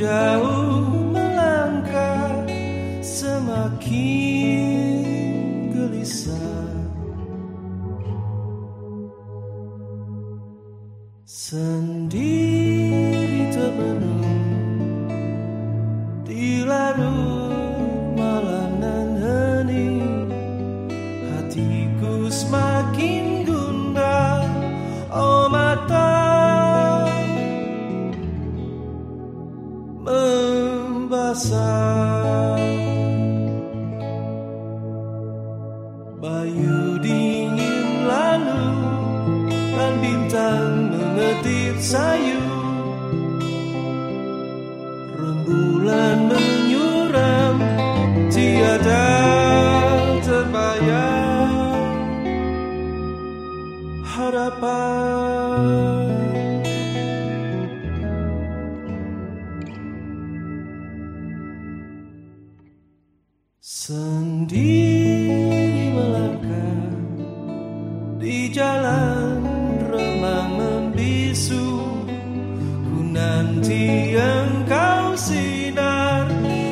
jauh melangkah semakin gelisah. Sendiri termenung di larut malam nan hening. Hatiku semakin Membasah Bayu dingin lalu Dan bintang mengetip sayu. Rembulan menyuram Tiada terbayang. Harapan Sendiri melangkah di jalan remang membisu Ku nanti engkau sinar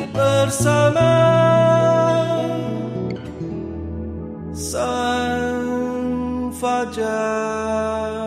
bersama. Sang Fajar.